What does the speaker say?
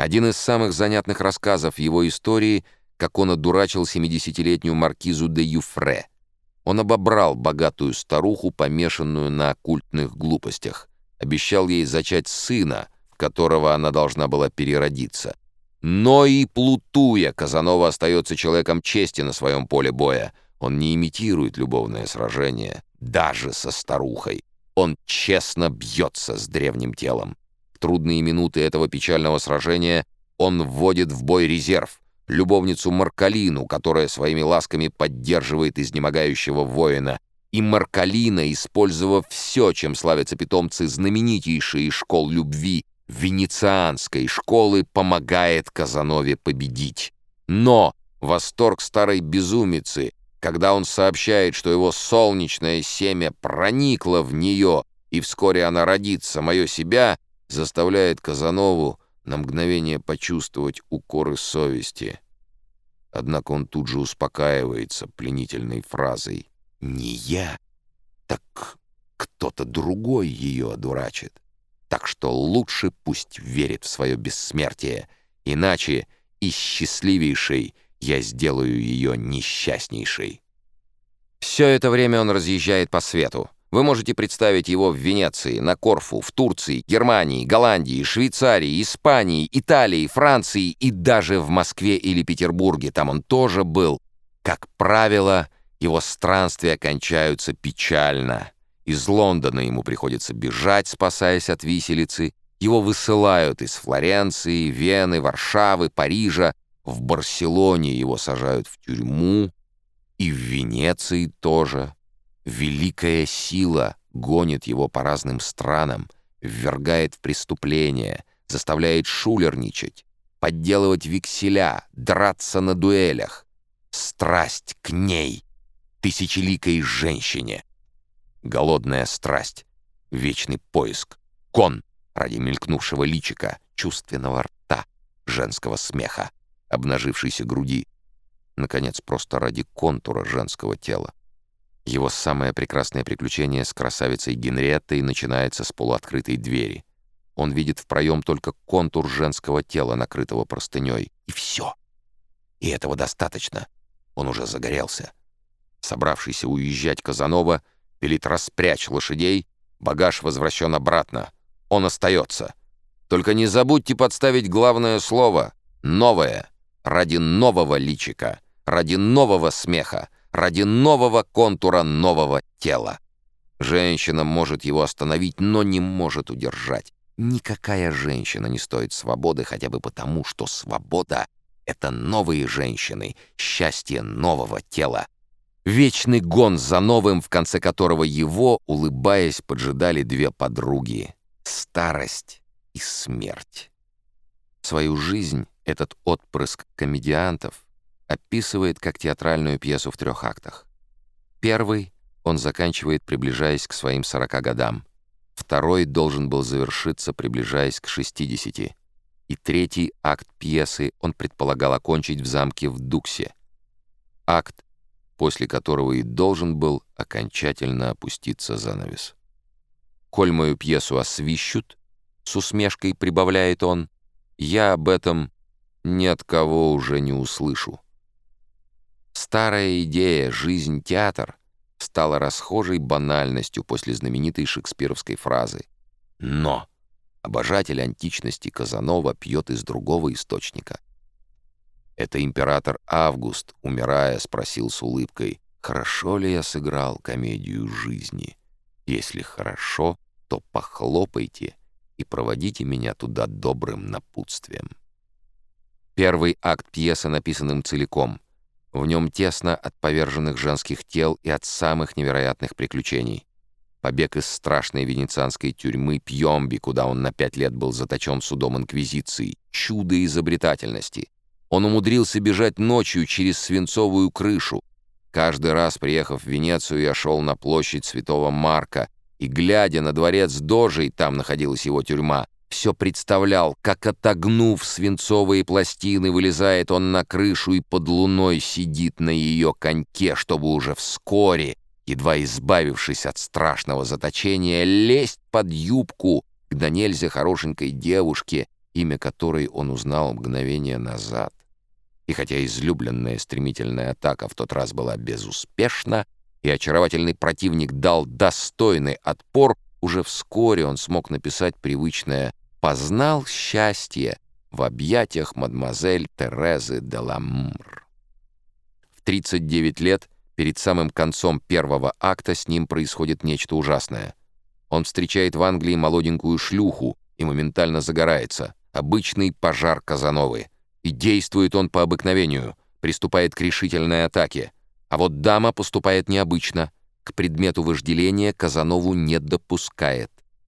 Один из самых занятных рассказов его истории, как он одурачил 70-летнюю маркизу де Юфре. Он обобрал богатую старуху, помешанную на оккультных глупостях, обещал ей зачать сына, в которого она должна была переродиться. Но и плутуя, Казанова остается человеком чести на своем поле боя. Он не имитирует любовное сражение, даже со старухой. Он честно бьется с древним телом трудные минуты этого печального сражения он вводит в бой резерв, любовницу Маркалину, которая своими ласками поддерживает изнемогающего воина, и Маркалина, использовав все, чем славятся питомцы знаменитейшей школ любви, венецианской школы, помогает Казанове победить. Но восторг старой безумицы, когда он сообщает, что его солнечное семя проникло в нее, и вскоре она родит самое себя — заставляет Казанову на мгновение почувствовать укоры совести. Однако он тут же успокаивается пленительной фразой «Не я, так кто-то другой ее одурачит. Так что лучше пусть верит в свое бессмертие, иначе из счастливейшей я сделаю ее несчастнейшей». Все это время он разъезжает по свету. Вы можете представить его в Венеции, на Корфу, в Турции, Германии, Голландии, Швейцарии, Испании, Италии, Франции и даже в Москве или Петербурге. Там он тоже был. Как правило, его странствия кончаются печально. Из Лондона ему приходится бежать, спасаясь от виселицы. Его высылают из Флоренции, Вены, Варшавы, Парижа. В Барселоне его сажают в тюрьму. И в Венеции тоже. Великая сила гонит его по разным странам, ввергает в преступление, заставляет шулерничать, подделывать векселя, драться на дуэлях. Страсть к ней, тысячеликой женщине. Голодная страсть, вечный поиск, кон ради мелькнувшего личика, чувственного рта, женского смеха, обнажившейся груди, наконец, просто ради контура женского тела. Его самое прекрасное приключение с красавицей Генриеттой начинается с полуоткрытой двери. Он видит в проем только контур женского тела, накрытого простыней. И все. И этого достаточно. Он уже загорелся. Собравшийся уезжать Казанова велит распрячь лошадей, багаж возвращен обратно. Он остается. Только не забудьте подставить главное слово — «новое», ради нового личика, ради нового смеха, ради нового контура нового тела. Женщина может его остановить, но не может удержать. Никакая женщина не стоит свободы хотя бы потому, что свобода — это новые женщины, счастье нового тела. Вечный гон за новым, в конце которого его, улыбаясь, поджидали две подруги — старость и смерть. Свою жизнь этот отпрыск комедиантов — описывает как театральную пьесу в трех актах. Первый он заканчивает, приближаясь к своим 40 годам. Второй должен был завершиться, приближаясь к 60. И третий акт пьесы он предполагал окончить в замке в Дуксе. Акт, после которого и должен был окончательно опуститься занавес. «Коль мою пьесу освищут», — с усмешкой прибавляет он, — «я об этом ни от кого уже не услышу». Старая идея «жизнь-театр» стала расхожей банальностью после знаменитой шекспировской фразы «Но» обожатель античности Казанова пьет из другого источника. Это император Август, умирая, спросил с улыбкой, «Хорошо ли я сыграл комедию жизни? Если хорошо, то похлопайте и проводите меня туда добрым напутствием». Первый акт пьесы написан им целиком — в нем тесно от поверженных женских тел и от самых невероятных приключений. Побег из страшной венецианской тюрьмы Пьемби, куда он на пять лет был заточен судом Инквизиции. Чудо изобретательности. Он умудрился бежать ночью через свинцовую крышу. Каждый раз, приехав в Венецию, я шел на площадь Святого Марка, и, глядя на дворец Дожей, там находилась его тюрьма, все представлял, как, отогнув свинцовые пластины, вылезает он на крышу и под луной сидит на ее коньке, чтобы уже вскоре, едва избавившись от страшного заточения, лезть под юбку к да хорошенькой девушке имя которой он узнал мгновение назад. И хотя излюбленная стремительная атака в тот раз была безуспешна, и очаровательный противник дал достойный отпор, уже вскоре он смог написать привычное «познал счастье» в объятиях мадемуазель Терезы де Ламмр. В 39 лет, перед самым концом первого акта, с ним происходит нечто ужасное. Он встречает в Англии молоденькую шлюху и моментально загорается. Обычный пожар Казановы. И действует он по обыкновению, приступает к решительной атаке. А вот дама поступает необычно. К предмету вожделения Казанову не допускает.